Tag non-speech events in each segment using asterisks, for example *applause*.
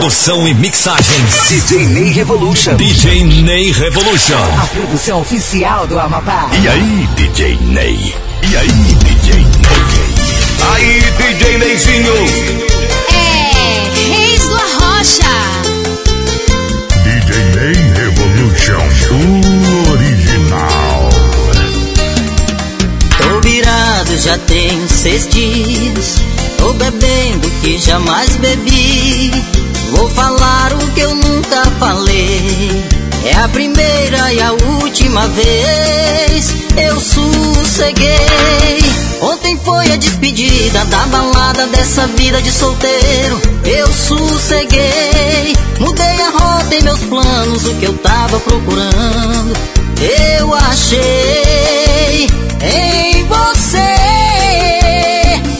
Produção e mixagens. DJ Ney Revolution. DJ Ney Revolution. A produção oficial do Amapá. E aí, DJ Ney? E aí, DJ Ney? Aí, DJ Neyzinho. É, Reis do Arrocha. DJ Ney Revolution, o original. Tô virado já tem seis dias. Tô bebendo que jamais bebi. Vou falar o que eu nunca falei. É a primeira e a última vez. Eu sosseguei. Ontem foi a despedida da balada dessa vida de solteiro. Eu sosseguei. Mudei a rota em meus planos, o que eu tava procurando. Eu achei em você.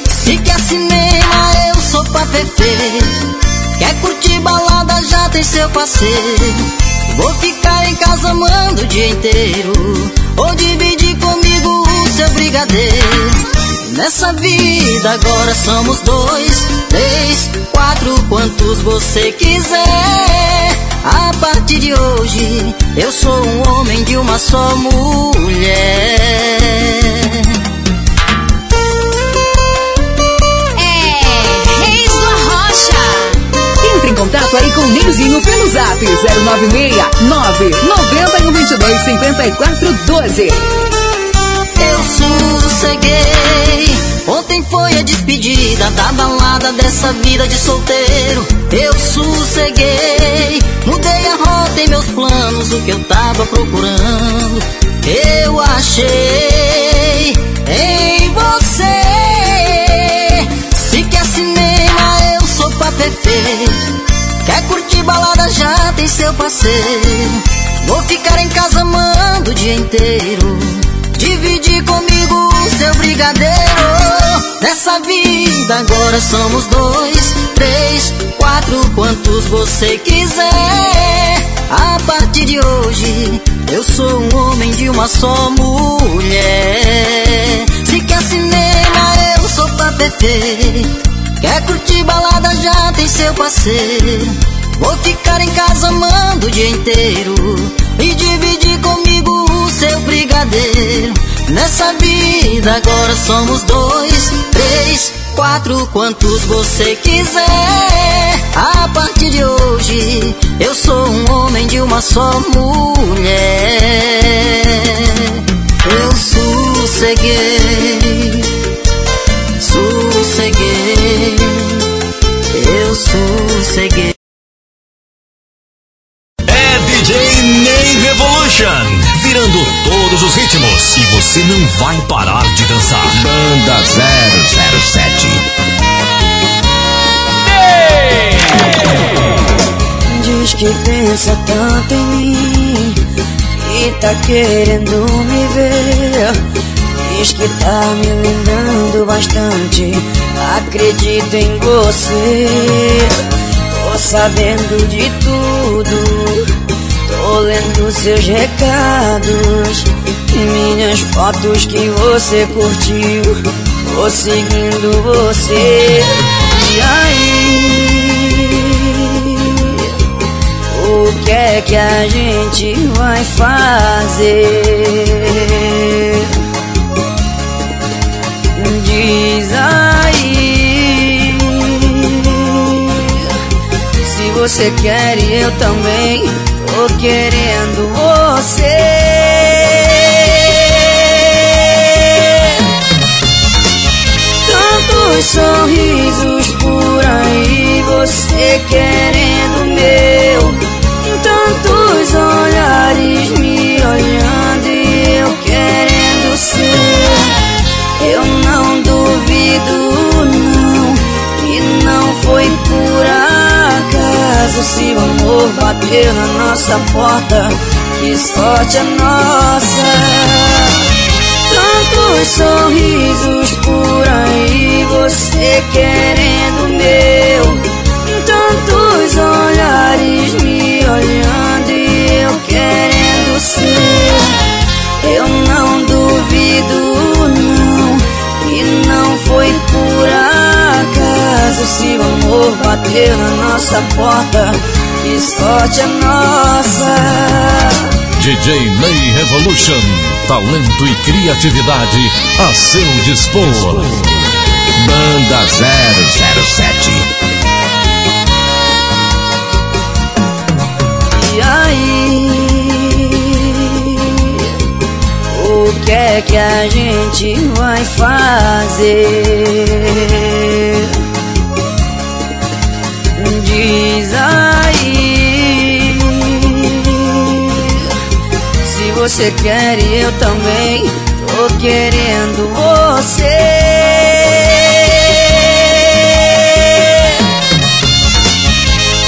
Se quer cinema, eu sou pra perfeito. Quer curtir balada, já tem seu parceiro. Vou ficar em casa amando o dia inteiro. Ou dividir comigo o seu brigadeiro. Nessa vida agora somos dois, três, quatro, quantos você quiser. A partir de hoje, eu sou um homem de uma só mulher. É, Reis do Arrocha. Em contato aí com o Neizinho pelo zap 096 99122 5412. Eu sosseguei. Ontem foi a despedida da balada dessa vida de solteiro. Eu sosseguei. Mudei a rota em meus planos, o que eu tava procurando. Eu achei em Quer curtir balada, já tem seu parceiro. Vou ficar em casa amando o dia inteiro. Dividir comigo o seu brigadeiro. Nessa vida agora somos dois, três, quatro, quantos você quiser. A partir de hoje, eu sou um homem de uma só mulher. Se quer cinema, eu sou pra perfeito. Quer curtir balada, já tem seu parceiro. Vou ficar em casa amando o dia inteiro e dividir comigo o seu brigadeiro. Nessa vida agora somos dois, três, quatro, quantos você quiser. A partir de hoje eu sou um homem de uma só mulher. Eu sosseguei, sosseguei, eu sosseguei. É DJ Ney Revolution. Virando todos os ritmos. E você não vai parar de dançar. Banda 007. Diz que pensa tanto em mim E tá querendo me ver Diz que tá me lembrando bastante. Acredito em você. Tô sabendo de tudo. Tô lendo seus recados Minhas fotos que você curtiu. Tô seguindo você. E aí? O que é que a gente vai fazer? Diz aí. Se você quer e eu também tô querendo você. Tantos sorrisos por aí, você querendo meu. Tantos olhares me olhando e eu querendo ser. Eu não duvido, não, e não foi por acaso. Se o amor bateu na nossa porta, que sorte é nossa. Tantos sorrisos por aí, você querendo meu. Tantos olhares me olhando e eu querendo ser. Eu não duvido, não, bater na nossa porta. Que sorte é nossa! DJ Ney Revolution, talento e criatividade a seu dispor. Banda 007. E aí? O que é que a gente vai fazer? diz aí. Se você quer e eu também Tô querendo você.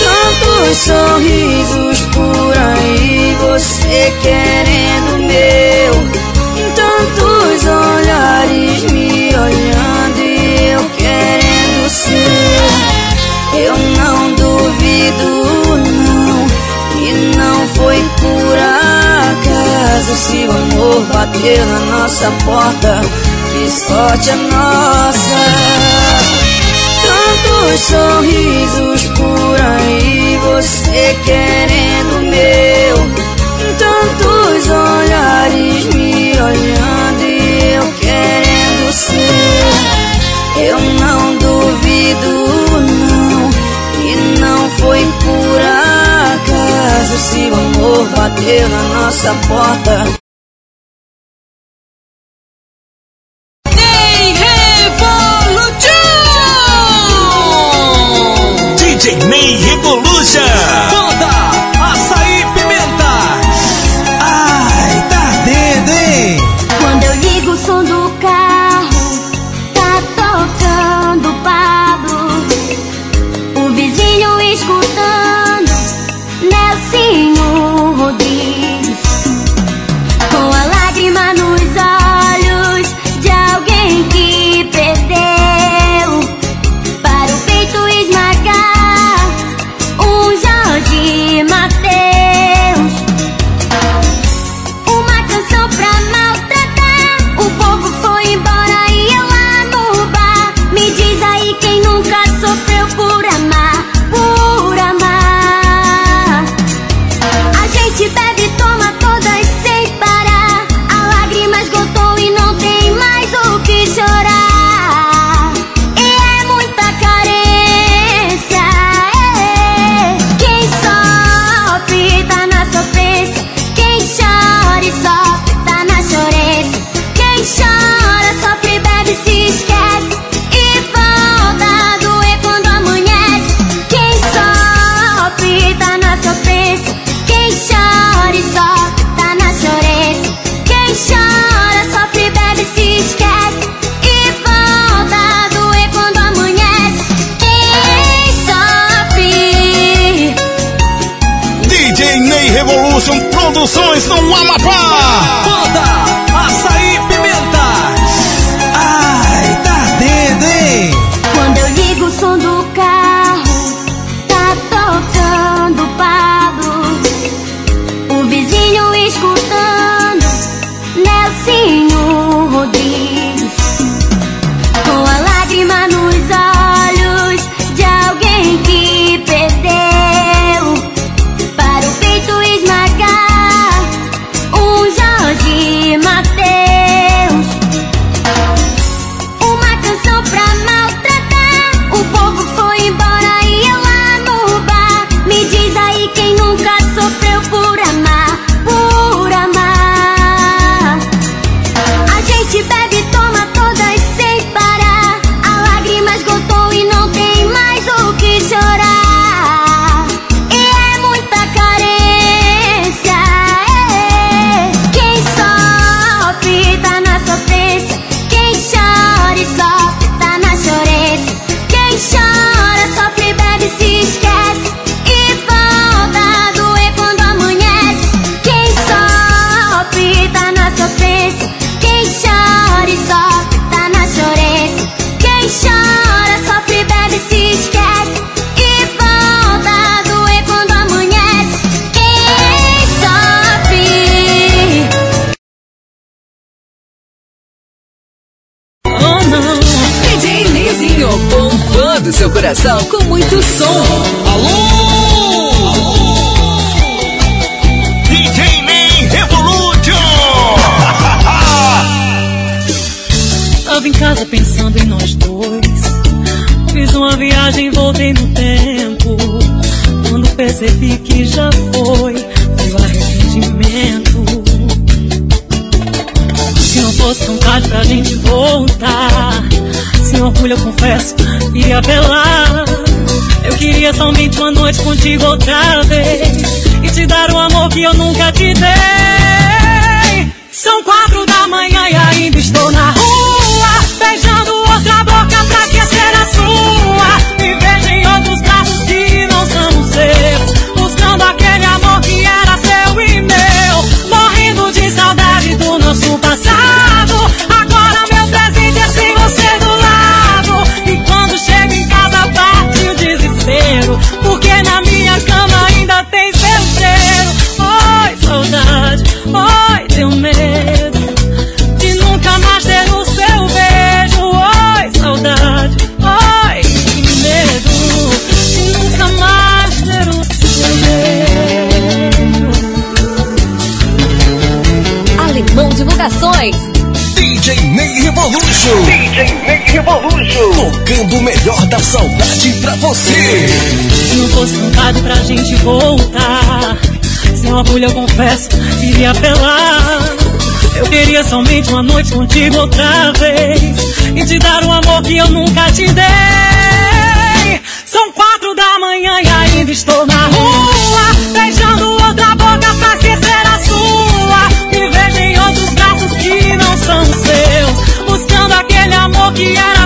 Tantos sorrisos por aí Você querendo meu. Tantos olhares me olhando E eu querendo seu. Eu não duvido, não. E não foi por acaso se o amor bateu na nossa porta. Que sorte a nossa! Tantos sorrisos por aí, você querendo meu. Tantos olhares me olhando e eu querendo ser. Eu não duvido foi por acaso se o amor bateu na nossa porta. Day Revolution! DJ May Revolution! seu coração com muito som. Alô! DJ Man Revolution! *laughs* Tava em casa pensando em nós dois. Fiz uma viagem, voltei no tempo. Quando percebi que já foi, veio arrependimento. Se não fosse tão tarde pra gente voltar esse orgulho eu confesso iria apelar. Eu queria somente uma noite contigo outra vez e te dar o amor que eu nunca te dei. São quatro da manhã e ainda estou na rua, beijando corações. DJ Ney Revolution. DJ Ney Revolution. Tocando o melhor da saudade pra você. Se não fosse vontade pra gente voltar. Sem uma orgulho eu confesso, iria apelar. Eu queria somente uma noite contigo outra vez. E te dar um amor que eu nunca te dei. São quatro da manhã e ainda estou na rua. Beijando que era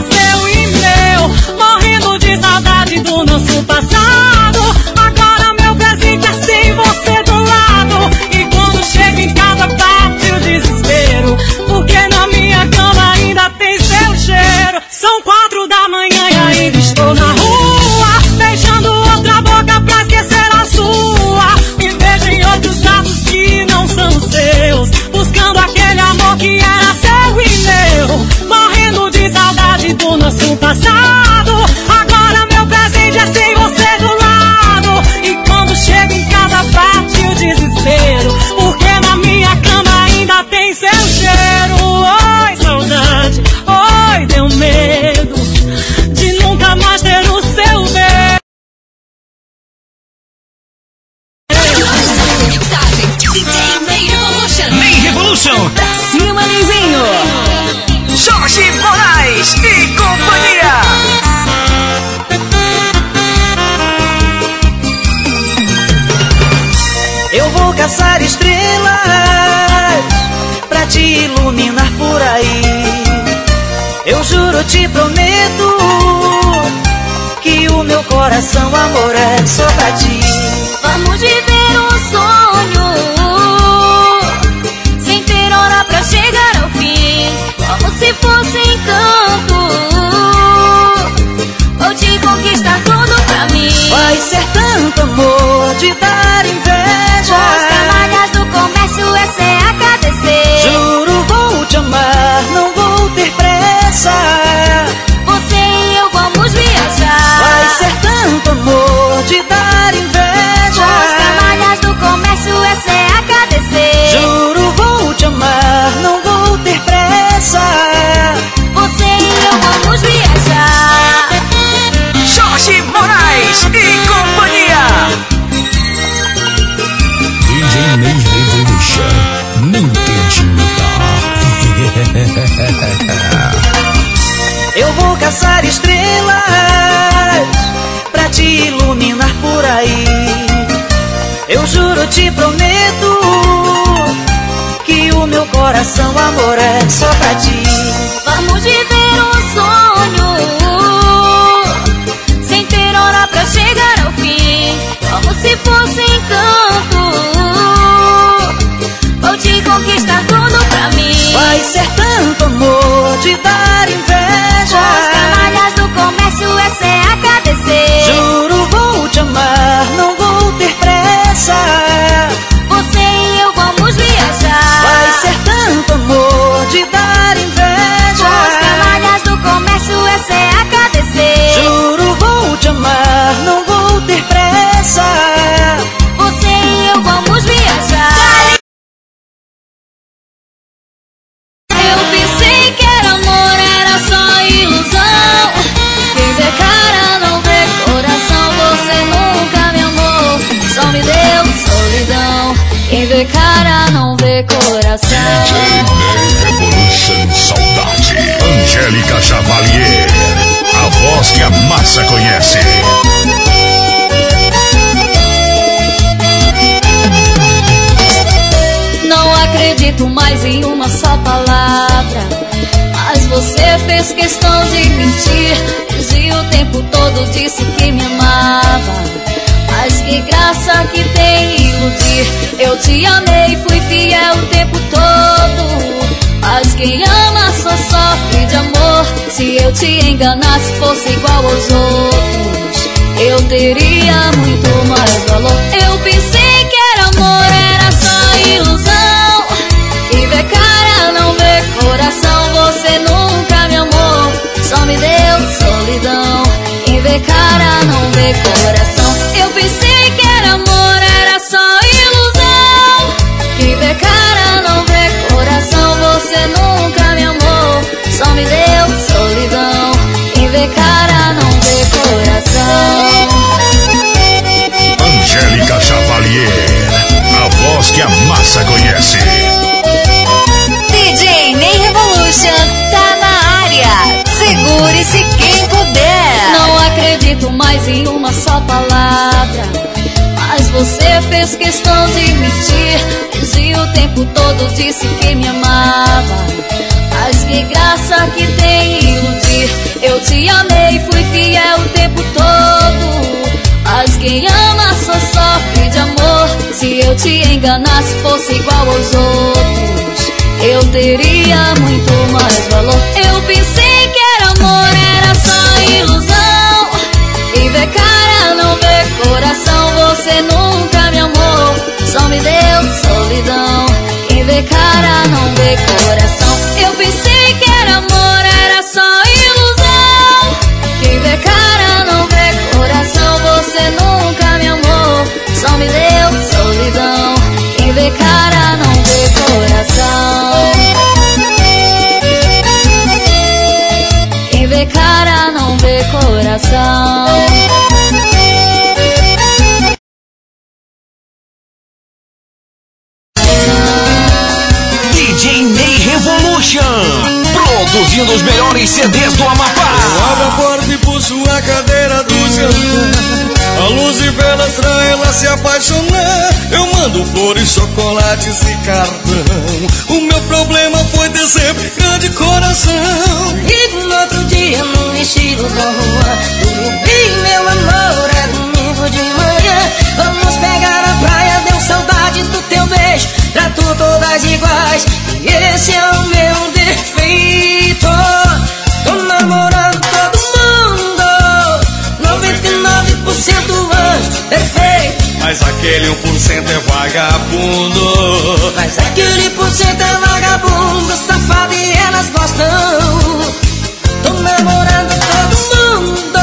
coração, amor, é só pra ti. Vamos viver um sonho, sem ter hora pra chegar ao fim, como se fosse encanto. Vou te conquistar tudo pra mim. Vai ser tanto amor, te dar inveja. Cara, não vê coração. Eu pensei que era amor, era só ilusão. Que vê cara, não vê coração. Você nunca me amou, só me deu solidão. Quem vê cara não vê coração. Angélica Chavalier, a voz que a massa conhece. Só palavra. Mas você fez questão de mentir. Dizia o tempo todo, disse que me amava. Mas que graça que tem iludir. Eu te amei, fui fiel o tempo todo. Mas quem ama só sofre de amor. Se eu te enganasse, fosse igual aos outros, eu teria muito mais valor. Eu pensei que era amor, era só ilusão. Coração. Você nunca me amou, só me deu solidão. Quem vê cara, não vê coração. Eu pensei que era amor, era só ilusão. Quem vê cara, não vê coração. Você nunca me amou, só me deu solidão. Quem vê cara, não vê coração. Quem vê cara, não vê coração. CDs do Eu abro a Amapá. porta e puxo a cadeira do jantar. A luz e velas pra ela se apaixonar. Eu mando flores, chocolates e cartão. O meu problema foi sempre grande coração. E no outro dia, no estilo da rua Tudo bem, meu amor, é domingo de manhã Vamos pegar a praia, deu saudade do teu beijo Trato todas iguais, e esse é o meu Mas aquele 1% é vagabundo. Mas aquele por cento é vagabundo, safado e elas gostam. Tô namorando todo mundo.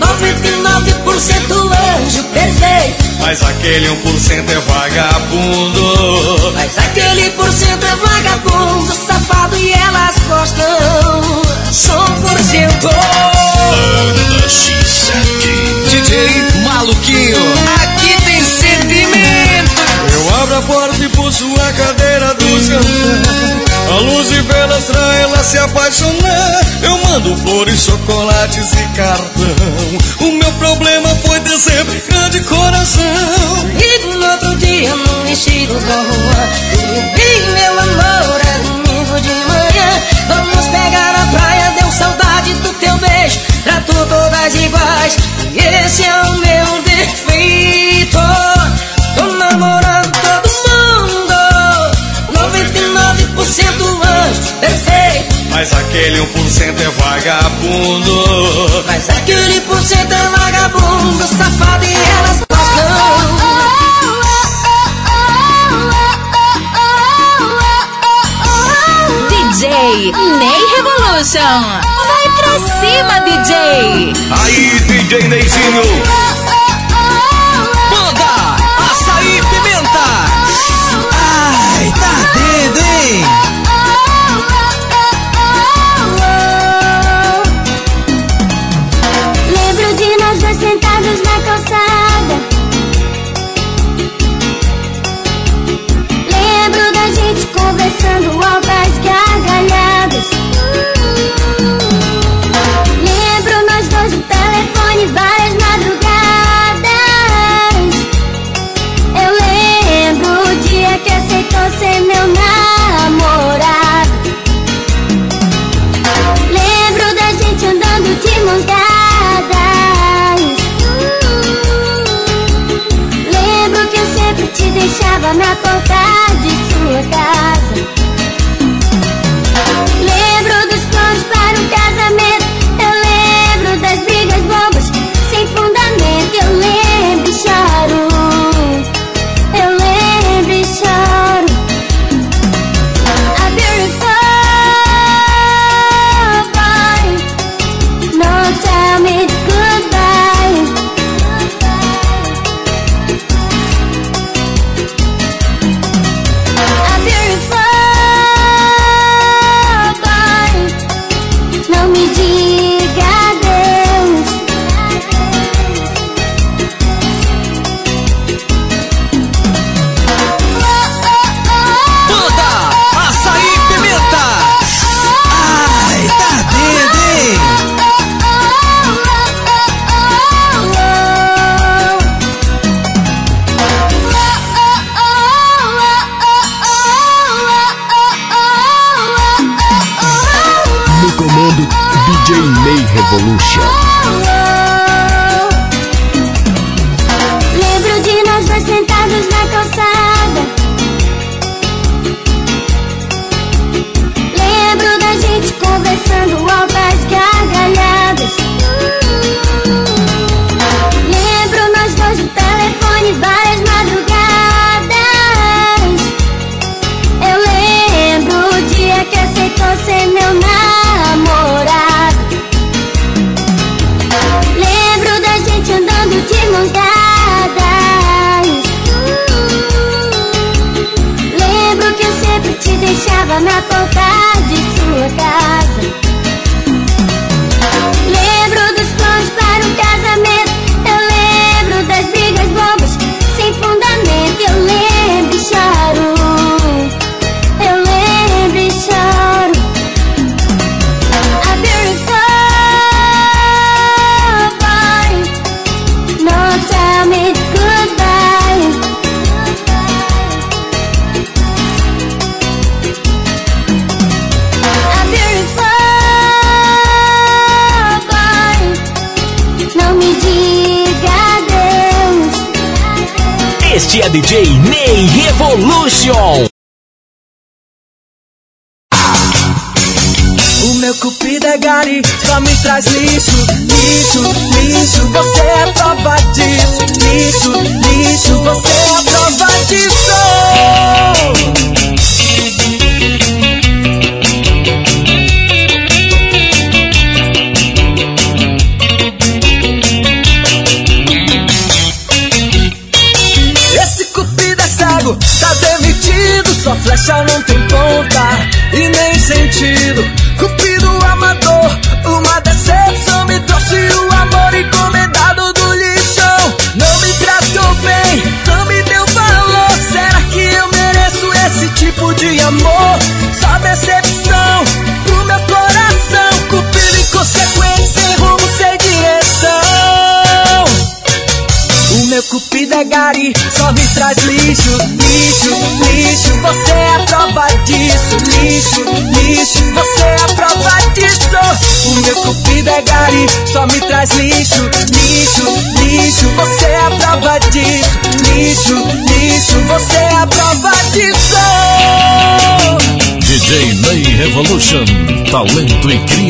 99% anjo perfeito. Mas aquele 1% é vagabundo. Mas aquele por cento é vagabundo, safado e elas gostam. Só um por cento. Banda X7. DJ Maluquinho. Aqui tem sentimento. Eu abro a porta e puxo a cadeira do jantar. A luz e velas pra ela se apaixonar. Eu mando flores, chocolates e cartão. O meu problema foi ter sempre grande coração. E no outro dia, no estilo da rua bem, meu amor, é domingo de manhã Vamos pegar a praia, deu saudade do teu beijo Trato todas iguais, e esse é o meu defeito 99% anjo, perfeito Mas aquele 1% é vagabundo. Mas aquele por cento é vagabundo, safado e elas gostam DJ Ney Revolution. Vai pra cima, DJ. Aí, DJ Neizinho.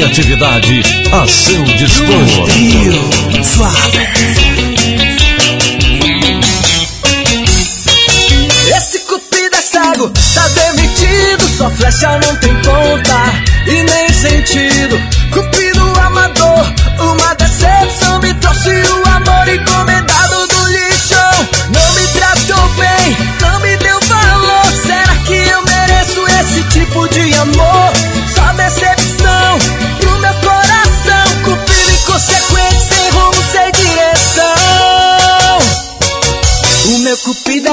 criatividade a seu dispor. Esse cupido é cego, tá demitido, sua flecha não tem ponta e nem sentido. Cupido amador, uma decepção me trouxe o amor encomendado do lixo. Não me tratou bem, não me deu valor. Será que eu mereço esse tipo de amor?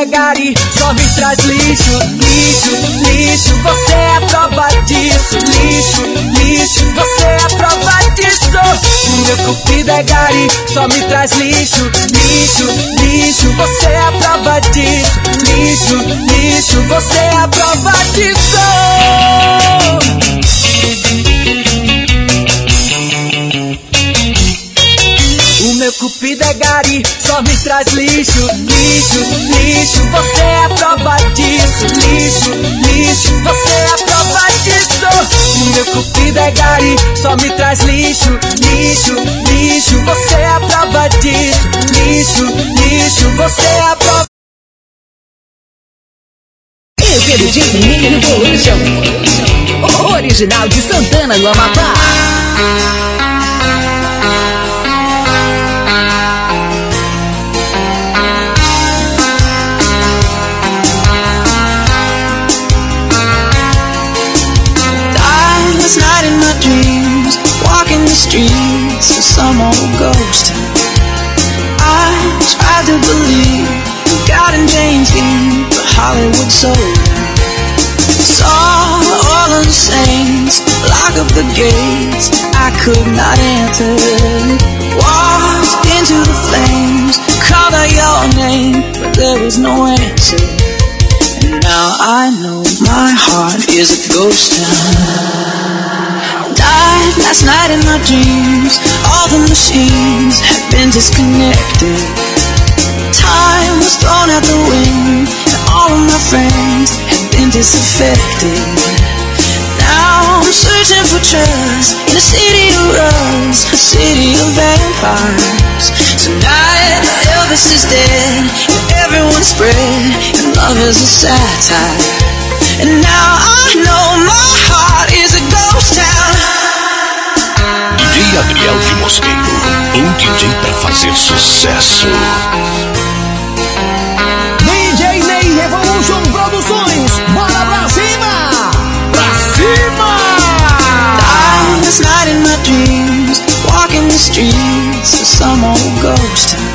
gari, só me traz lixo, lixo, lixo. Você é a prova disso, lixo, lixo. Você é a prova disso. O meu cupido é gari, só me traz lixo, lixo, lixo. Você é a prova disso, lixo, lixo. Você é a prova disso. Cupido é gari, só me traz lixo, lixo, lixo. Você é a prova disso, lixo, lixo. Você é a prova disso. Meu cupido é gari, só me traz lixo, lixo, lixo. Você é a prova disso, lixo, lixo. Você é a prova. Esse o DJ Revolution. Original de Santana do Amapá. Last night in my dreams, walking the streets of some old ghost. I tried to believe God and James Dean, but Hollywood sold Saw all of the saints lock up the gates I could not enter. Walked into the flames, called out your name, but there was no answer. Now I know my heart is a ghost town. Died last night in my dreams. All the machines have been disconnected. Time was thrown out the wind, and all of my friends have been disaffected. Now I'm searching for trust in a city of rust, a city of vampires. Tonight Elvis is dead, and everyone and love is a satire. And now I know my heart is a ghost town. DJ Adriel de Mosqueiro, um DJ pra fazer sucesso. DJ Ney Revolution Produções, bora pra cima! Pra cima! Died last night in my dreams, walking the streets of some old ghost town.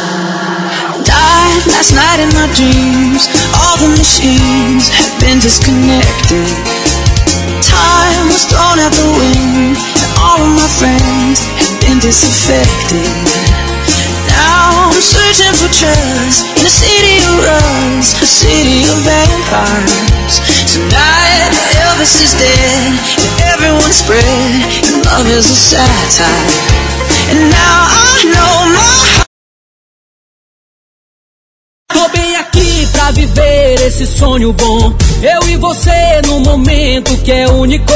Died last night in my dreams. All the machines have been disconnected. Time was thrown out the wind, and all of my friends have been disaffected. Now I'm searching for trust in a city of rust, a city of vampires. Tonight Elvis is dead, and everyone's spread, and love is a satire. And now I know my Tô bem aqui pra viver esse sonho bom. Eu e você num momento que é único.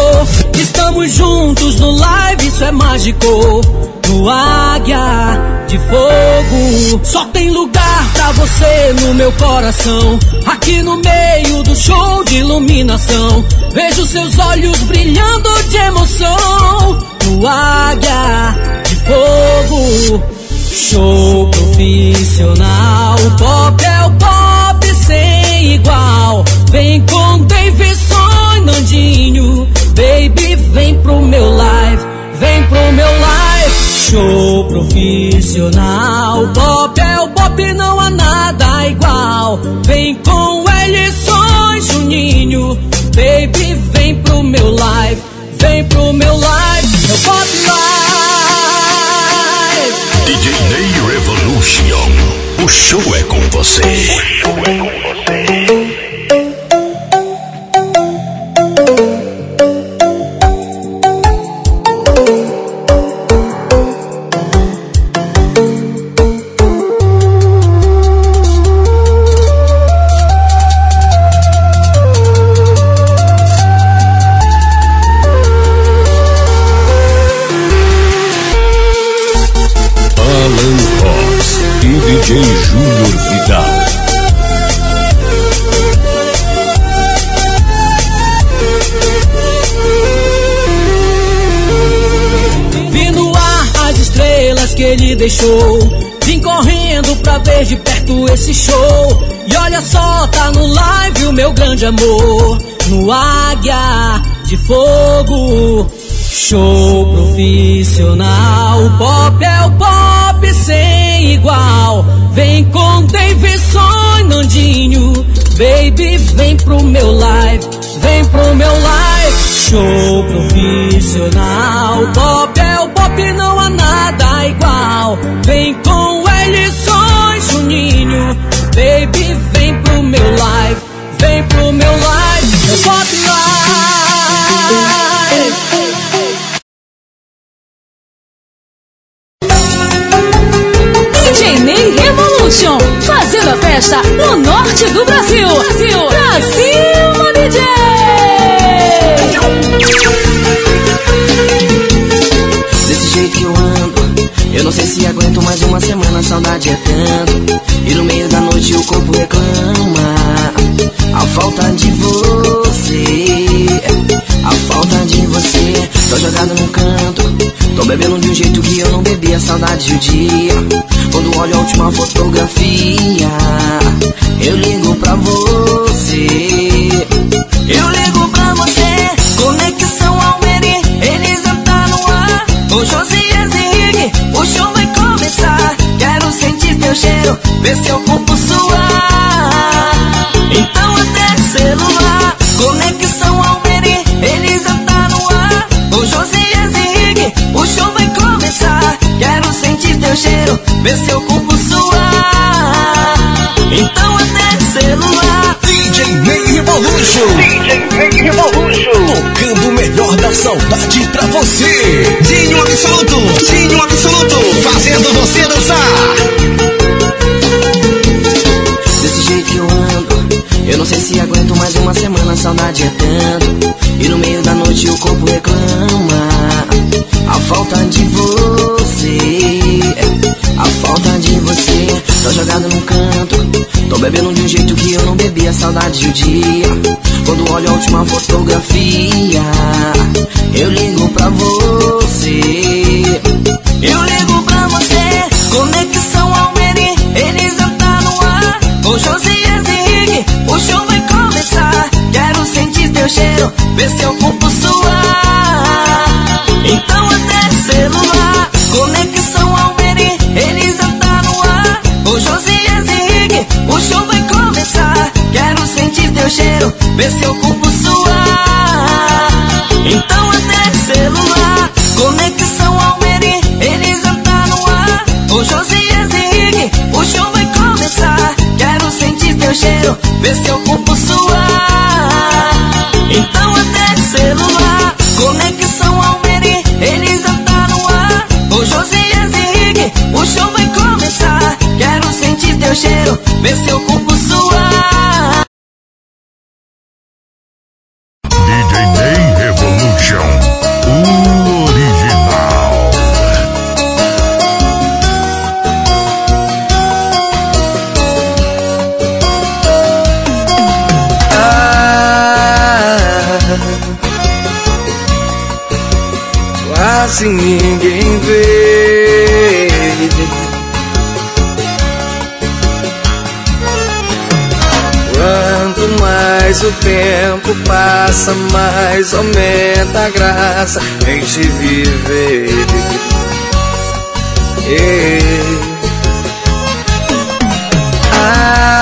Estamos juntos no live, isso é mágico. No Águia de Fogo. Só tem lugar pra você no meu coração. Aqui no meio do show de iluminação. Vejo seus olhos brilhando de emoção. No Águia de Fogo. Show profissional, pop é o pop sem igual. Vem com Davidson e Nandinho, baby, vem pro meu live, vem pro meu live. Show profissional, pop é o pop, não há nada igual. Vem com Ellison Juninho, baby, vem pro meu live, vem pro meu live, meu pop live. DJ Ney Revolution. O show é com você. O show é com você. Amor. No Águia de Fogo. Show profissional. O pop é o pop sem igual. Vem com Davidson e Nandinho. Baby, vem pro meu live, vem pro meu live. Show profissional, pop é o pop, não há nada igual. Vem com Ellison Juninho, baby, live, dia. Quando olho a última fotografia, eu ligo pra você. Eu ligo pra você, conexão Almeri, Elisa tá no ar. O Josias Henrique, o show vai começar. Quero sentir teu cheiro, ver seu corpo ver seu corpo suar. Então até celular. DJ Ney Revolution. DJ Ney Revolution. Tocando o melhor da saudade pra você. Dinho Absoluto, Dinho Absoluto, fazendo você dançar. Não sei se aguento mais uma semana, saudade é tanto. E no meio da noite o corpo reclama. A falta de você, a falta de você. Tô jogado num canto, tô bebendo de um jeito que eu não bebia, saudade do dia. Quando olho a última fotografia, eu ligo pra você. Eu ligo pra você, conexão teu cheiro, ver seu corpo suar. Então até celular, conexão Almeri, Elisa tá no ar. O Josias Henrique, o show vai começar. Quero sentir teu cheiro, ver seu corpo suar. Então até celular, conexão Almeri, Elisa tá no ar. O Josias Henrique, o show vai começar. Quero sentir teu cheiro, ver seu corpo cheiro, ver seu corpo suar. DJ Ney Revolution, o original. quase ninguém o tempo passa, mais aumenta a graça em te viver. Ei. Ah,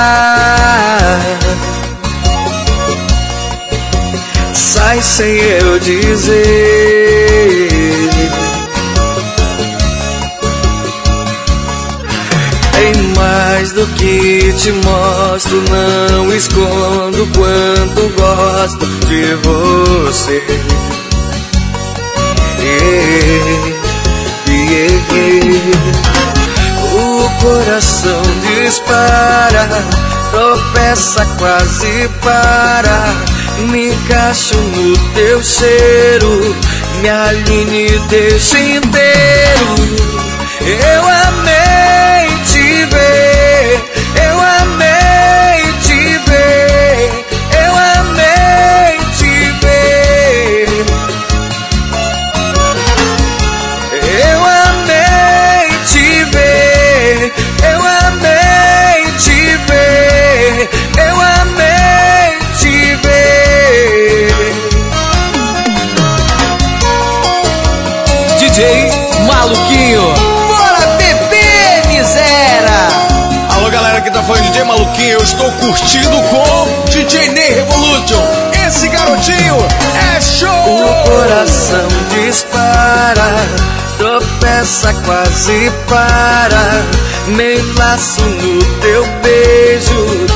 sai sem eu dizer. Te mostro, não escondo quanto gosto de você. Yeah, yeah, yeah. O coração dispara, tropeça, quase para. Me encaixo no teu cheiro, me alinhe, deixa inteiro. Eu amei te ver, eu amei curtindo com DJ Ney Revolution. Esse garotinho é show! O coração dispara, tropeça, quase para. Me laço no teu beijo,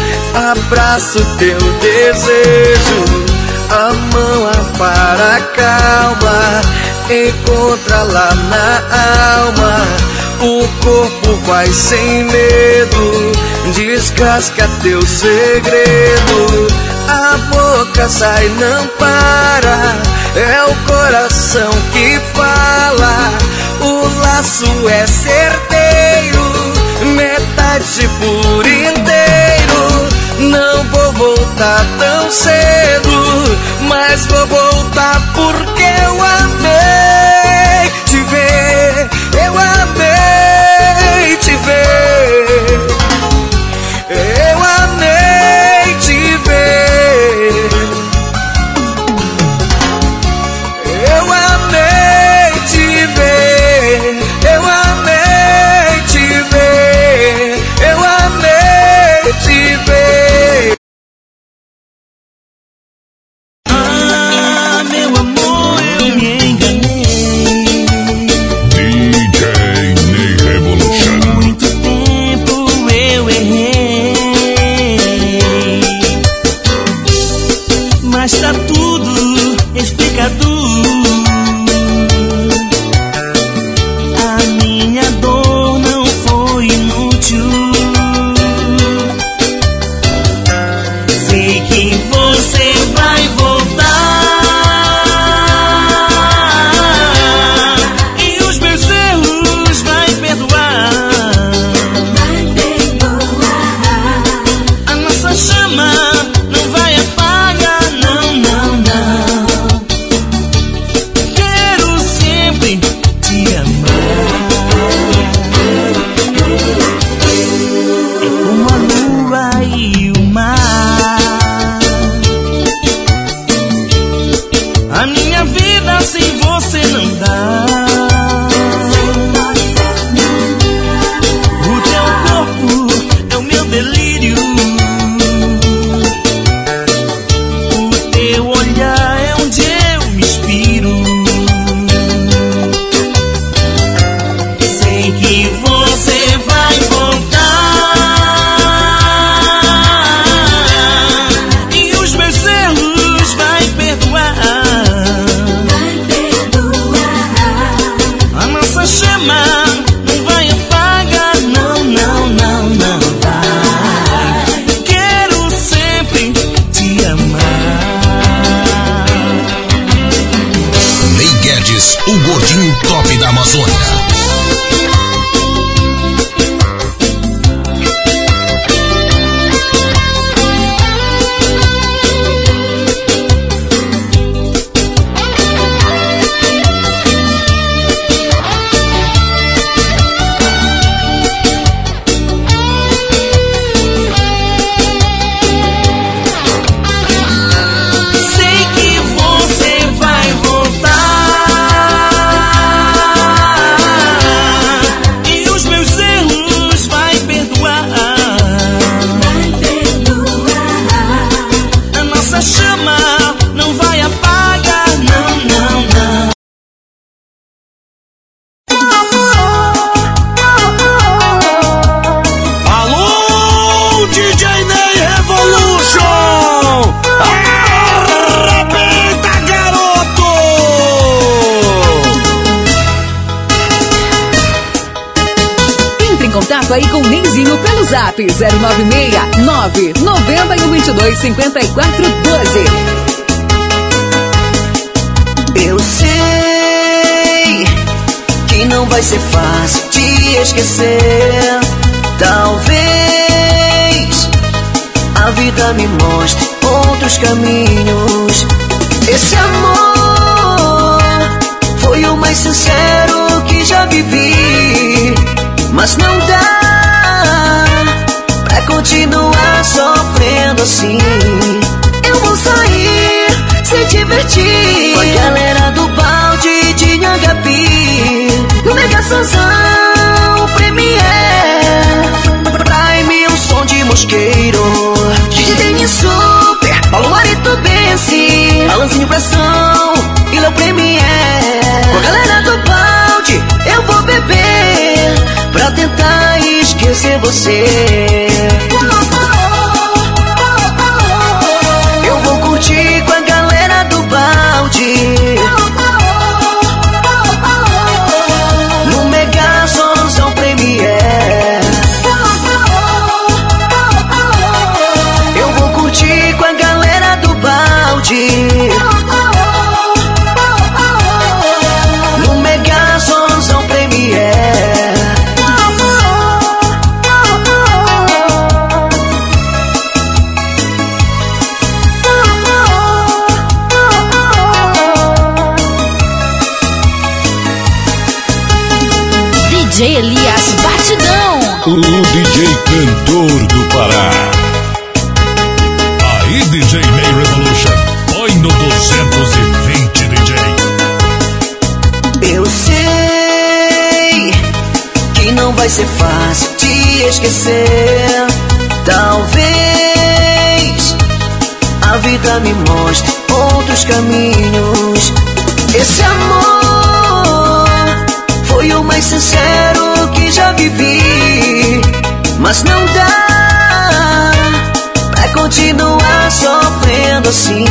abraço teu desejo. A mão para calma, encontra lá na alma o corpo vai sem medo, descasca teu segredo. A boca sai, não para, é o coração que fala. O laço é certeiro, metade por inteiro. Não vou voltar tão cedo, mas vou voltar porque eu amei te ver. Eu amei WhatsApp 096 991 22 54 12. Eu sei que não vai ser fácil te esquecer. Talvez a vida me mostre outros caminhos. Esse amor foi o mais sincero que já vivi, mas não assim. Eu vou sair, se divertir. Com a galera do balde de Nhangapi. No Mega Sãozão Premier. Prime, um som de mosqueiro. DJ Super, Paulo Marito Benci, Alanzinho Pressão e Léo Premier. Com a galera do balde, eu vou beber pra tentar esquecer você. A vida me mostre outros caminhos. Esse amor foi o mais sincero que já vivi. Mas não dá pra continuar sofrendo assim.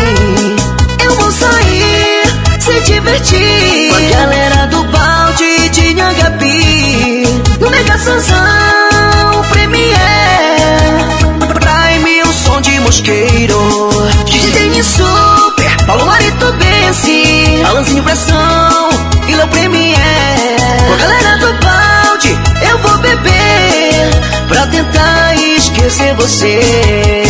Eu vou sair, se divertir com a galera do balde de Nhangapi. No Mega Sanzão Premier. Prime, o som de mosqueiro. DJ Super, Paulo Marito Benci. Alanzinho Pressão e Léo Premier. Com a galera do balde, eu vou beber pra tentar esquecer você.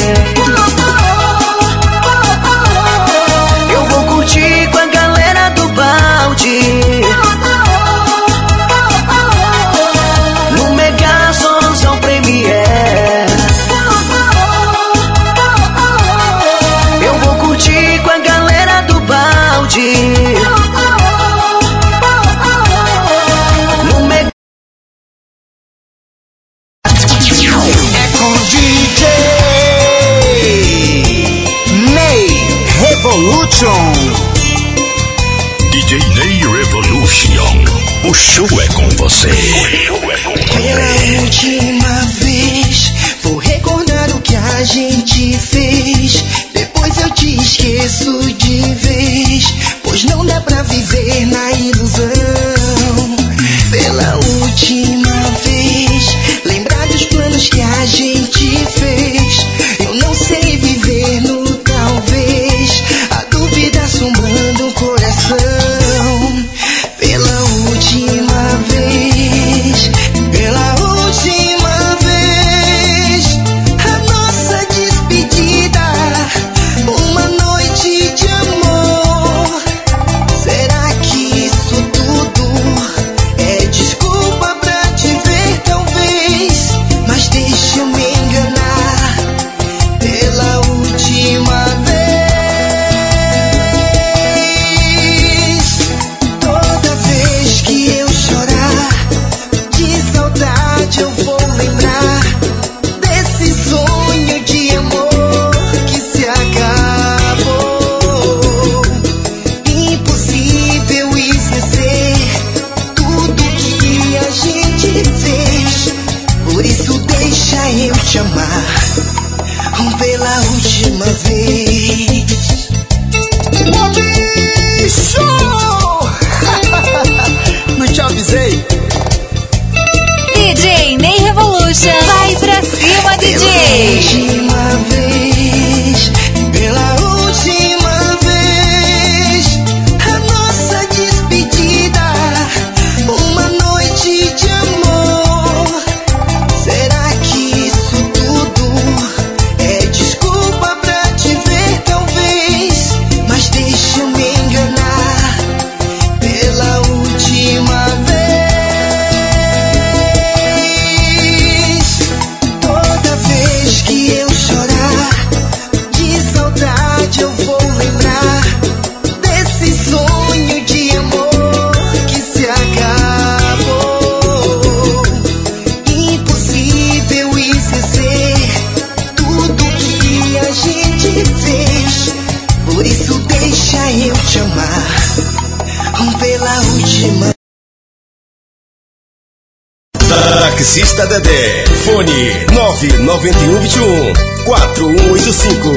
9121 4185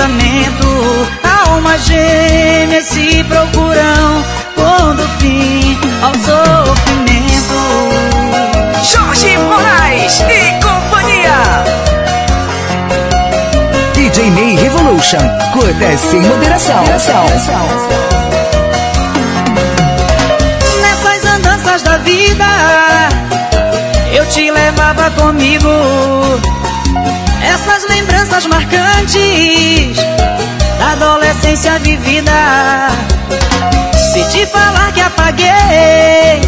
pensamento. Almas gêmeas se procuram, pondo fim ao sofrimento. Jorge Moraes e companhia. DJ May Revolution. Curta sem moderação. Nessas andanças da vida, eu te levava comigo. Essas lembranças marcantes da adolescência vivida. Se te falar que apaguei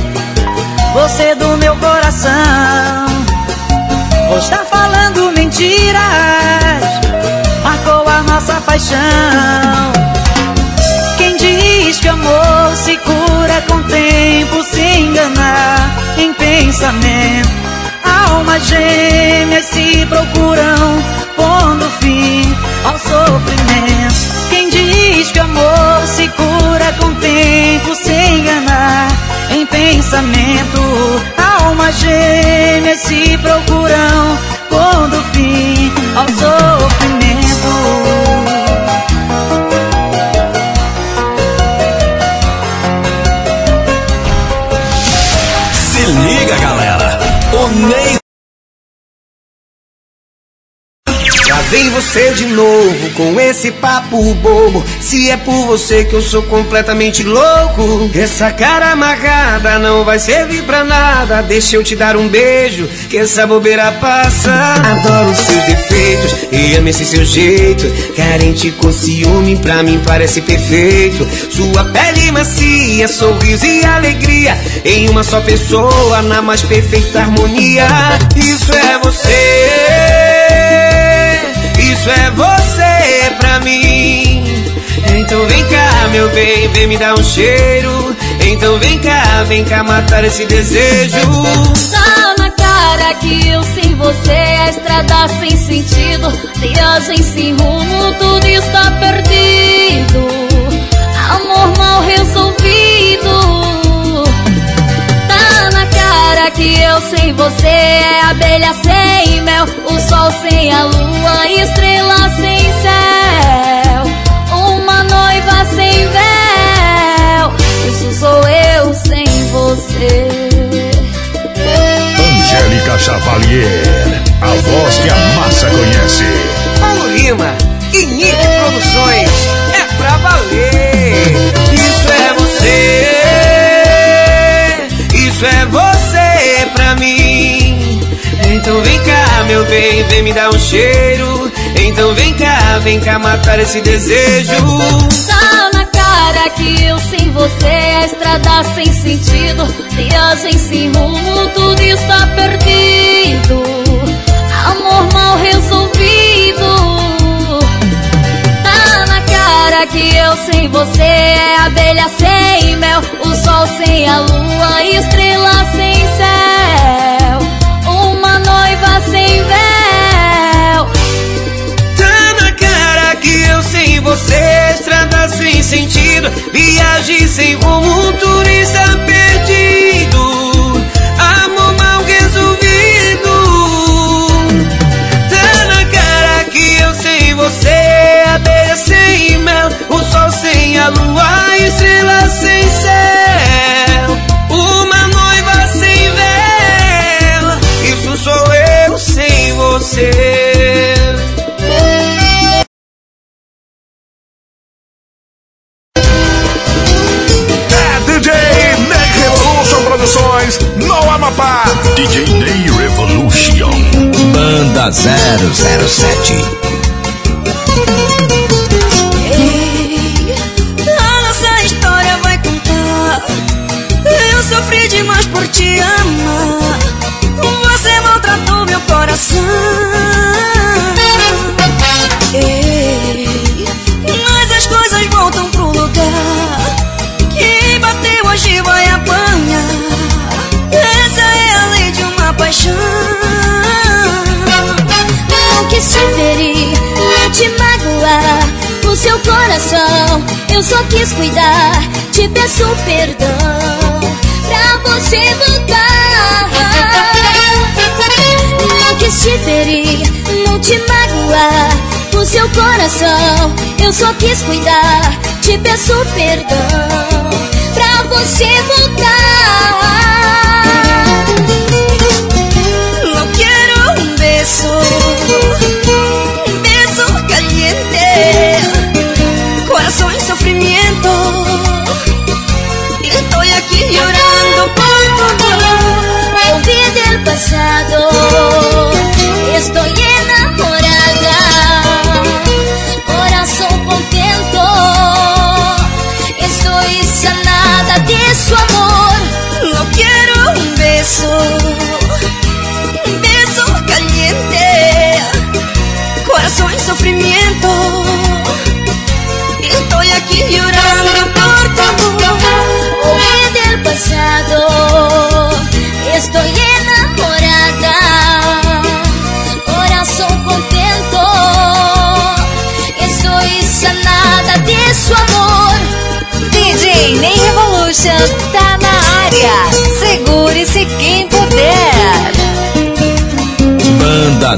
você do meu coração, vou estar falando mentiras. Marcou a nossa paixão. Quem diz que amor se cura com tempo se enganar em pensamento. Almas gêmeas se procuram, pondo fim ao sofrimento. Quem diz que amor se cura com tempo se enganar em pensamento. Almas gêmeas se procuram, pondo fim ao sofrimento. Vem você de novo com esse papo bobo. Se é por você que eu sou completamente louco, essa cara amarrada não vai servir pra nada. Deixa eu te dar um beijo, que essa bobeira passa. Adoro seus defeitos e amo esse seu jeito. Carente com ciúme, pra mim parece perfeito. Sua pele macia, sorriso e alegria. Em uma só pessoa, na mais perfeita harmonia. Isso é você. Isso é você pra mim. Então vem cá, meu bem, vem me dar um cheiro. Então vem cá, vem cá matar esse desejo. Tá na cara que eu sem você a estrada sem sentido Viagem sem rumo, tudo está perdido Amor mal resolvido eu sem você é abelha sem mel O sol sem a lua, estrela sem céu Uma noiva sem véu Isso sou eu sem você Angélica Chavalier, a voz que a massa conhece. Paulo Lima e Nick Produções. É pra valer. Isso é você. Isso é você mim. Então vem cá, meu bem, vem me dar um cheiro. Então vem cá, vem cá matar esse desejo. Tá na cara que eu sem você a estrada sem sentido Viagem sem rumo, tudo está perdido Amor mal resolvido Tá na cara que eu sem você é abelha sem mel O sol sem a lua, estrela sem céu sem você, estrada sem sentido, viagem sem rumo, turista perdido, amor mal resolvido. Tá na cara que eu sem você, seu coração. Eu só quis cuidar Te peço perdão. Pra você voltar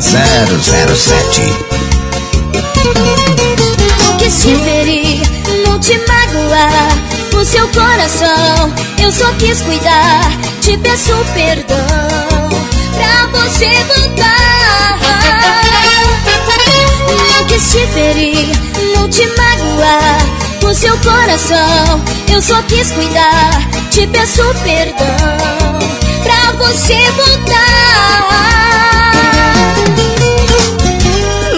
007. Não quis te ferir, não te magoar. O seu coração, eu só quis cuidar. Te peço perdão pra você voltar. Não quis te ferir, não te magoar. O seu coração, eu só quis cuidar. Te peço perdão pra você voltar.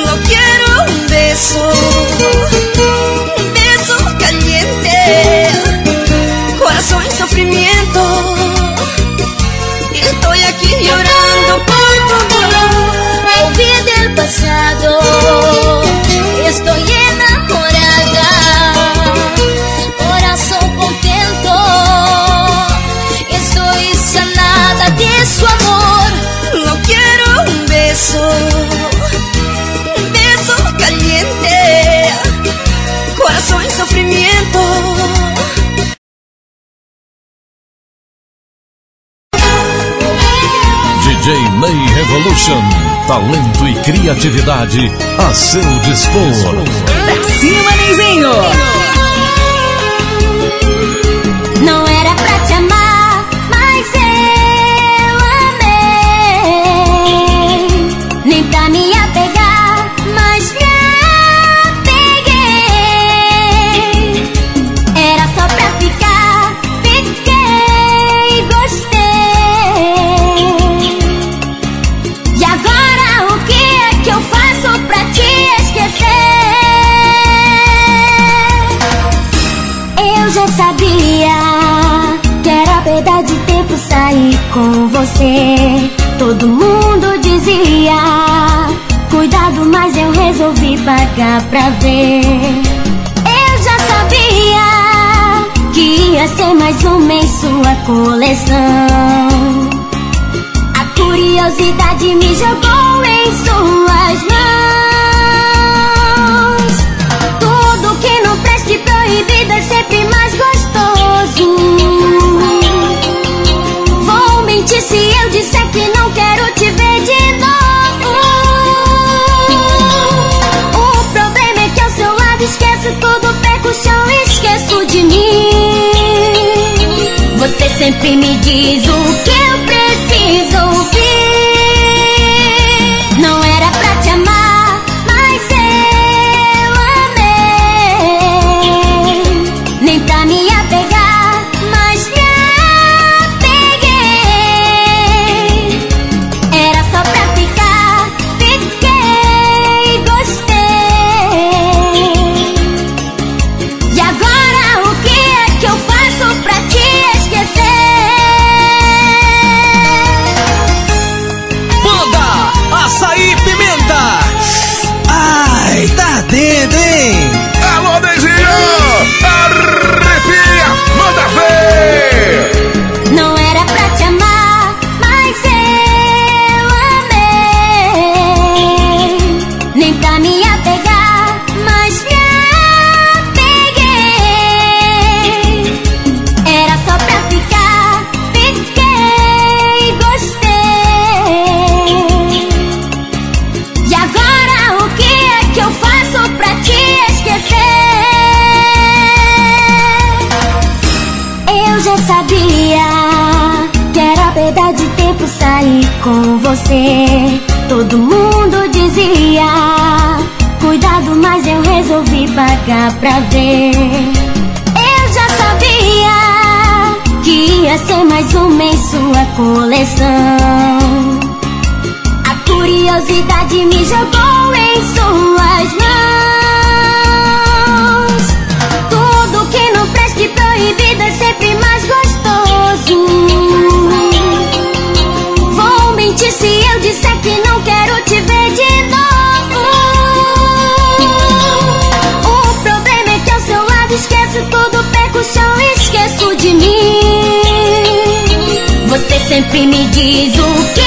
No quiero un beso, Talento e criatividade a seu dispor. Pra cima, Neizinho! Você. Todo mundo dizia, cuidado, mas eu resolvi pagar pra ver. Eu já sabia que ia ser mais uma em sua coleção. A curiosidade me jogou em suas mãos. Tudo que não presta e proibido é sempre mais gostoso. Mentir se eu disser que não quero te ver de novo. O problema é que ao seu lado esqueço tudo, perco o chão esqueço de mim. Você sempre me diz o que pagar pra ver. Eu já sabia que ia ser mais uma em sua coleção. A curiosidade me jogou em suas mãos. Tudo que não presta e proibido é sempre mais gostoso. Vou mentir se eu disser que não quero te se eu esqueço de mim. Você sempre me diz o que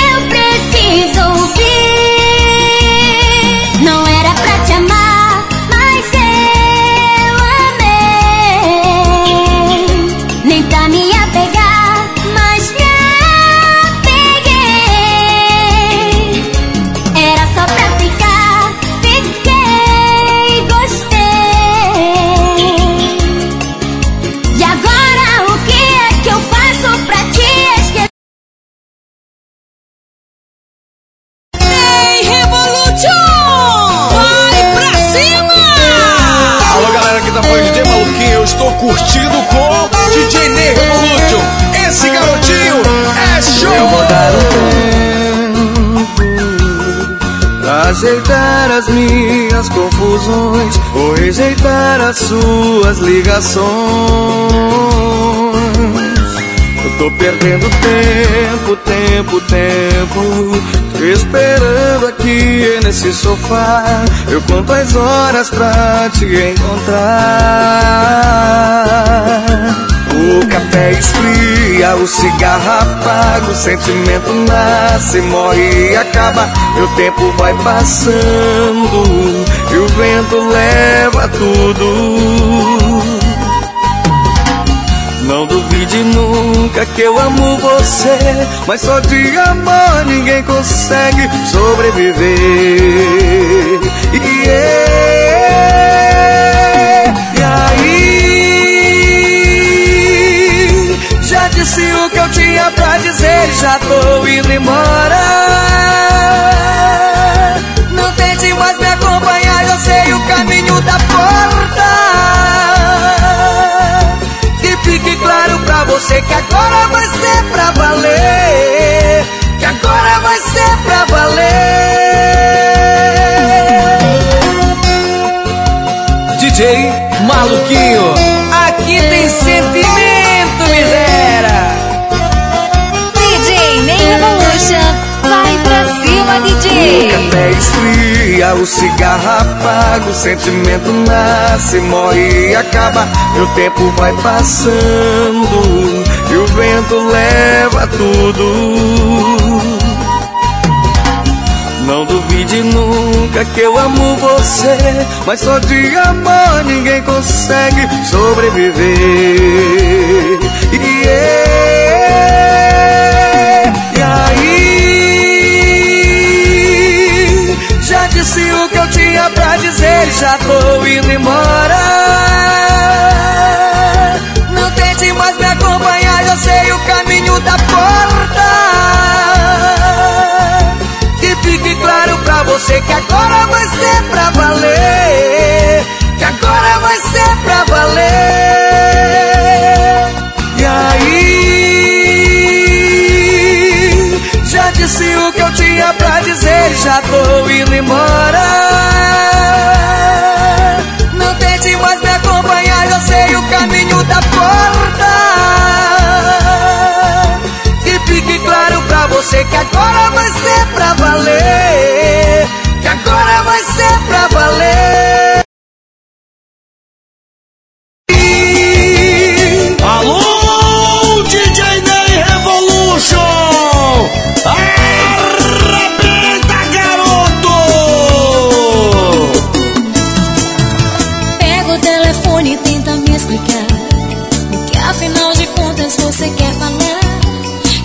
suas ligações. Eu tô perdendo tempo, tempo, tempo, te esperando aqui nesse sofá. Eu conto as horas pra te encontrar. O café esfria, o cigarro apaga, o sentimento nasce, morre e acaba. E o tempo vai passando, e o vento leva tudo. Não duvide nunca que eu amo você, mas só de amor ninguém consegue sobreviver. Yeah. Que eu tinha pra dizer, já tô indo embora. Não tente mais me acompanhar, eu sei o caminho da porta. Que fique claro pra você que agora vai ser pra valer. Que agora vai ser pra valer. DJ Maluquinho, aqui tem café esfria, o cigarro apaga, o sentimento nasce, morre e acaba. E o tempo vai passando, e o vento leva tudo. Não duvide nunca que eu amo você, mas só de amor ninguém consegue sobreviver. Yeah. Disse o que eu tinha pra dizer, já tô indo embora. Não tente mais me acompanhar, eu sei o caminho da porta. Que fique claro pra você que agora vai ser pra valer. Que agora vai ser pra valer. E aí? Já disse o que eu tinha pra dizer, já tô indo embora. Agora vai ser pra valer.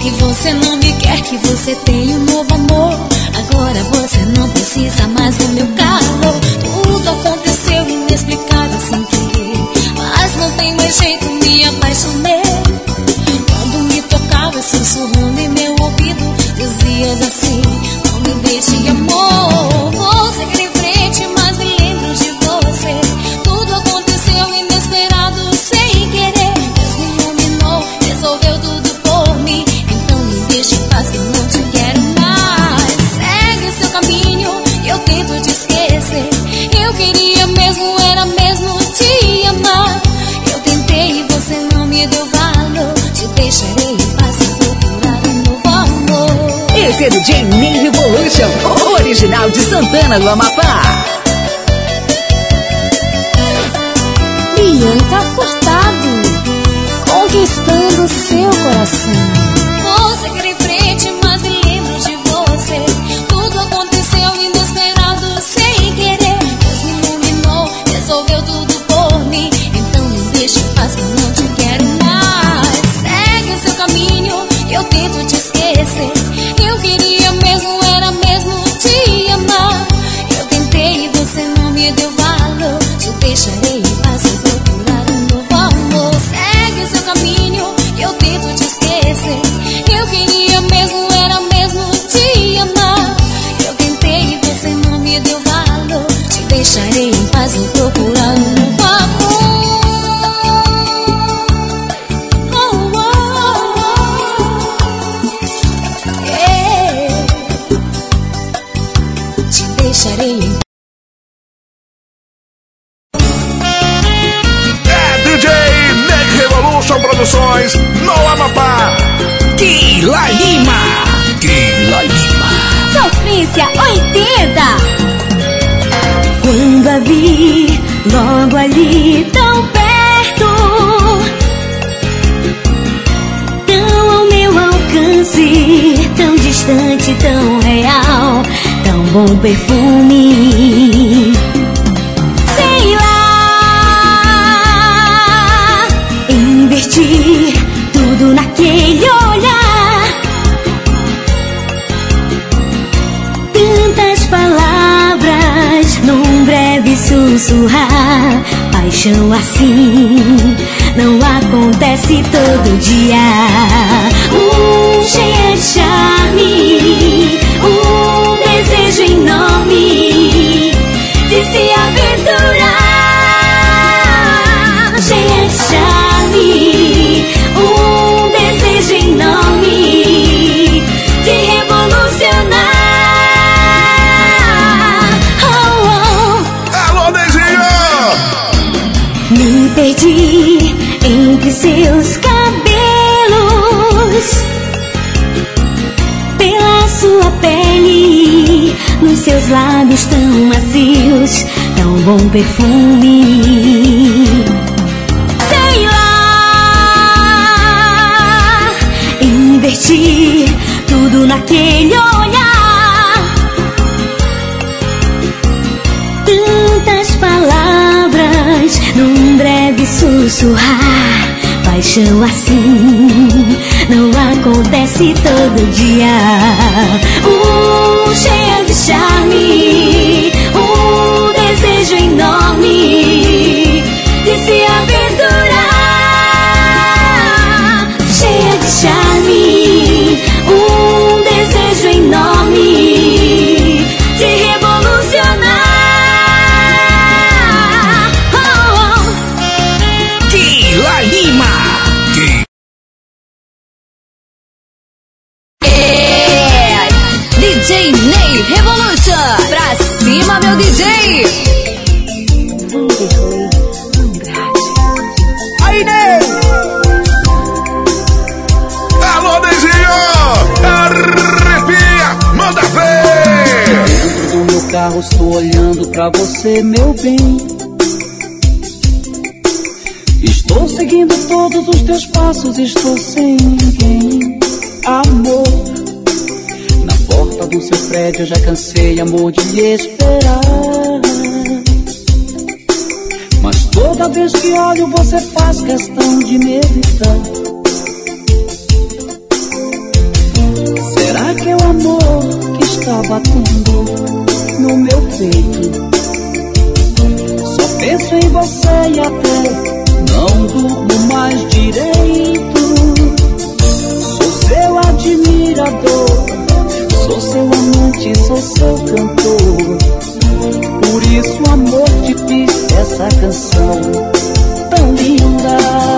Que você não me quer, que você tem um novo amor. Agora você não precisa mais do meu calor. Tudo aconteceu inexplicável sem querer. Mas não tem mais jeito, me apaixonei. Quando me tocava sussurrando em meu ouvido Dizias assim, não me deixe amor me deu valor, te deixarei em paz e procurar um novo amor. Esse é do DJ Revolution, original de Santana do Amapá. Bianca Cortado conquistando seu coração. Você queria em frente, mas me lembro de você. Tudo aconteceu inesperado, sem querer. Deus me iluminou, resolveu tudo por mim. Então não deixe em paz, perfume. Sei lá, inverti tudo naquele olhar. Tantas palavras num breve sussurrar. Paixão assim não acontece todo dia. Um cheia de charme, desejo enorme de se. Meu bem. Estou seguindo todos os teus passos, estou sem ninguém. Amor, na porta do seu prédio já cansei, amor, de esperar. Mas toda vez que olho você faz questão de me evitar. Será que é o amor que está batendo no meu peito? Só penso em você e até não durmo mais direito. Sou seu admirador, sou seu amante, sou seu cantor. Por isso, amor, te fiz essa canção tão linda.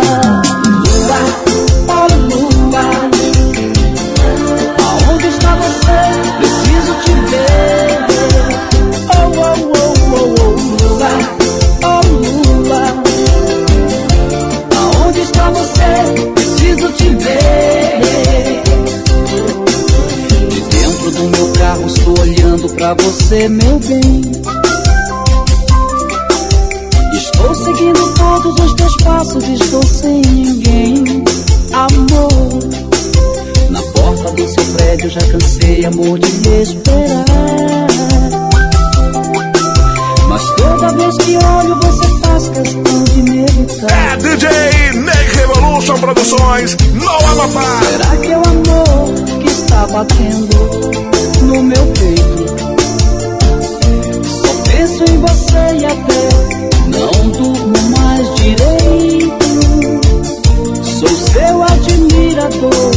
Você, meu bem. Estou seguindo todos os teus passos, estou sem ninguém. Amor, na porta do seu prédio já cansei, amor, de lhe esperar. Mas toda vez que olho você faz questão de me evitar. É DJ Neg Revolution Produções no Amapá. Será que é o amor que está batendo no meu peito? Em você e até não durmo mais direito. Sou seu admirador,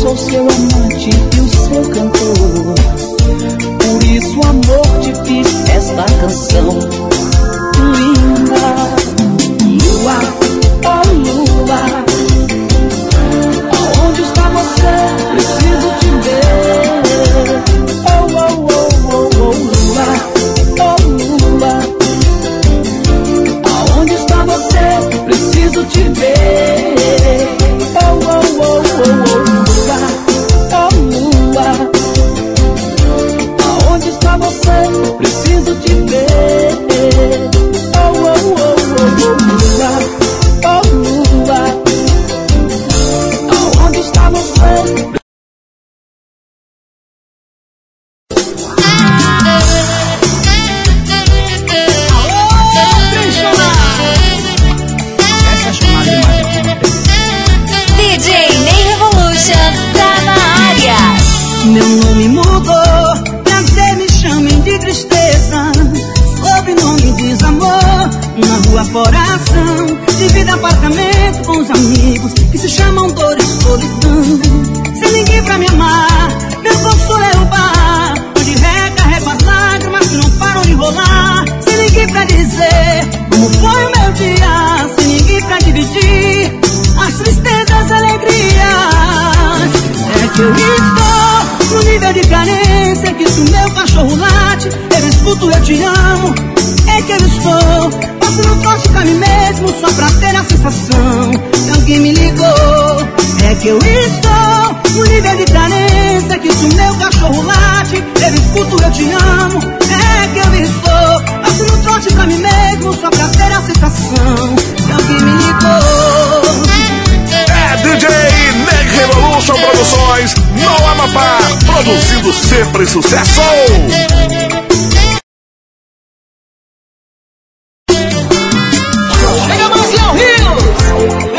sou seu amante e o seu cantor. Por isso, amor, te fiz esta canção linda. Lua, oh lua, aonde está você? Preciso te ver.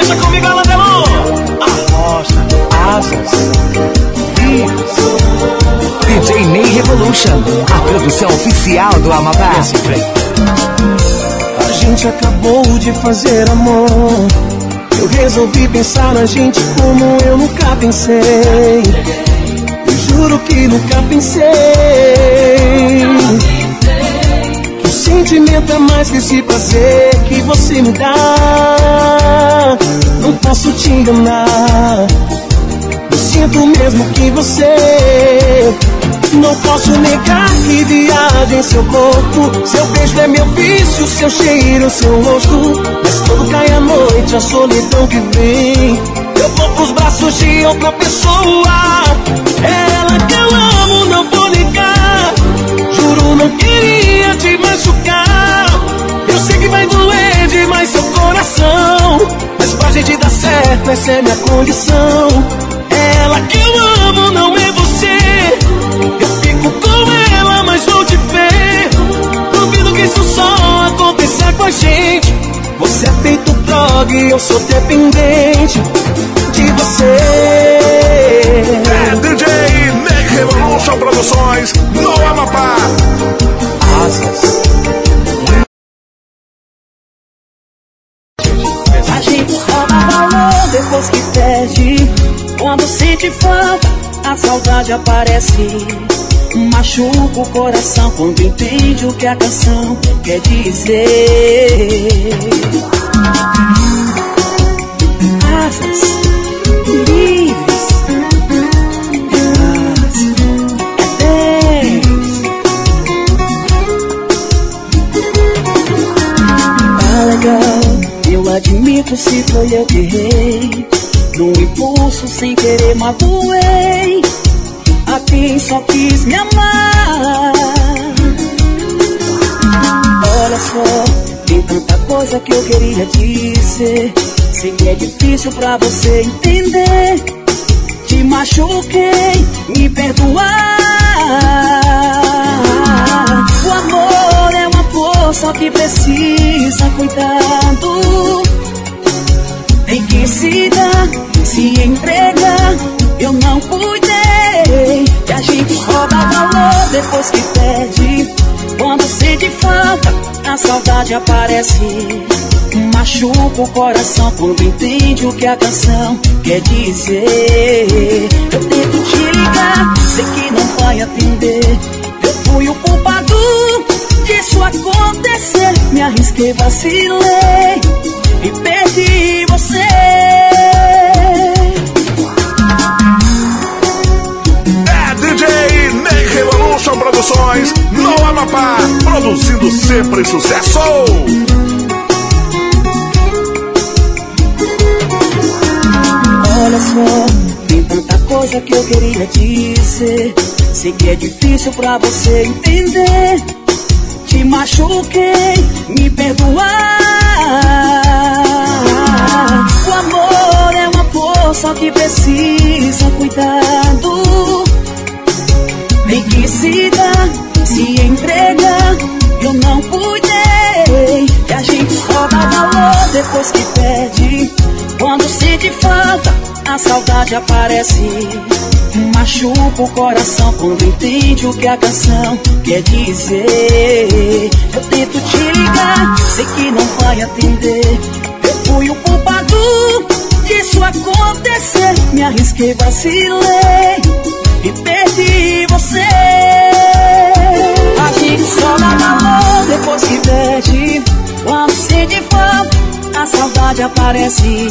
Deixa comigo, Alan Delon! Arrocha, asas, DJ Ney Revolution, a produção oficial do Amapá. A gente acabou de fazer amor. Eu resolvi pensar na gente como eu nunca pensei. Eu juro que nunca pensei. Sentimento é mais que esse prazer que você me dá. Não posso te enganar. Eu sinto mesmo que você. Não posso negar que viagem seu corpo. Seu beijo é meu vício, seu cheiro, seu rosto. Mas quando cai a noite, a solidão que vem. Eu vou pros braços de outra pessoa. É ela que eu amo, não vou negar. Juro, não queria te machucar. Eu sei que vai doer demais seu coração. Mas pra gente dar certo, essa é minha condição. É ela que eu amo, não é você. Eu fico com ela, mas vou te ver. Duvido que isso só aconteça com a gente. Você é feito droga e eu sou dependente de você. É DJ Neg Revolution Produções, no Amapá. Asas. A gente dá valor depois que perde. Quando sente falta, a saudade aparece. Machuca o coração quando entende o que a canção quer dizer. Asas admito se foi eu que errei. Num impulso sem querer magoei a quem só quis me amar. Olha só, tem tanta coisa que eu queria dizer. Sei que é difícil pra você entender. Te machuquei, me perdoar. O amor força que precisa cuidado. Tem que se dar, se entregar. Eu não cuidei. E a gente só dá valor depois que perde. Quando sente falta, a saudade aparece. Machuca o coração quando entende o que a canção quer dizer. Eu tento te ligar, sei que não vai atender. Eu fui o culpado disso acontecer. Me arrisquei, vacilei e perdi você. É DJ Neg Revolution Produções, no Amapá, produzindo sempre sucesso. Olha só, tem tanta coisa que eu queria dizer. Sei que é difícil pra você entender. Te machuquei, me perdoar. O amor é uma força que precisa cuidado. Tem que se dar, se entregar. Eu não cuidei. E a gente só dá valor depois que perde. Quando sente falta, a saudade aparece. Machuca o coração quando entende o que a canção quer dizer. Eu tento te ligar, sei que não vai atender. Eu fui o culpado disso acontecer. Me arrisquei, vacilei e perdi você. A gente só dá valor depois que perde. Quando sente falta, a saudade aparece.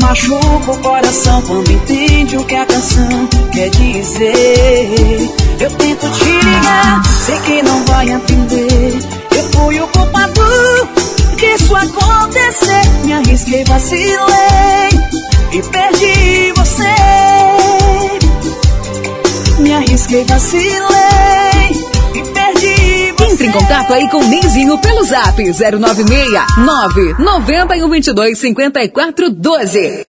Machuca o coração quando entende o que a canção quer dizer. Eu tento te ligar, sei que não vai atender. Eu fui o culpado disso acontecer. Me arrisquei, vacilei e perdi você. Me arrisquei, vacilei. Entre em contato aí com o Neizinho pelo zap 096 991 22 54 12.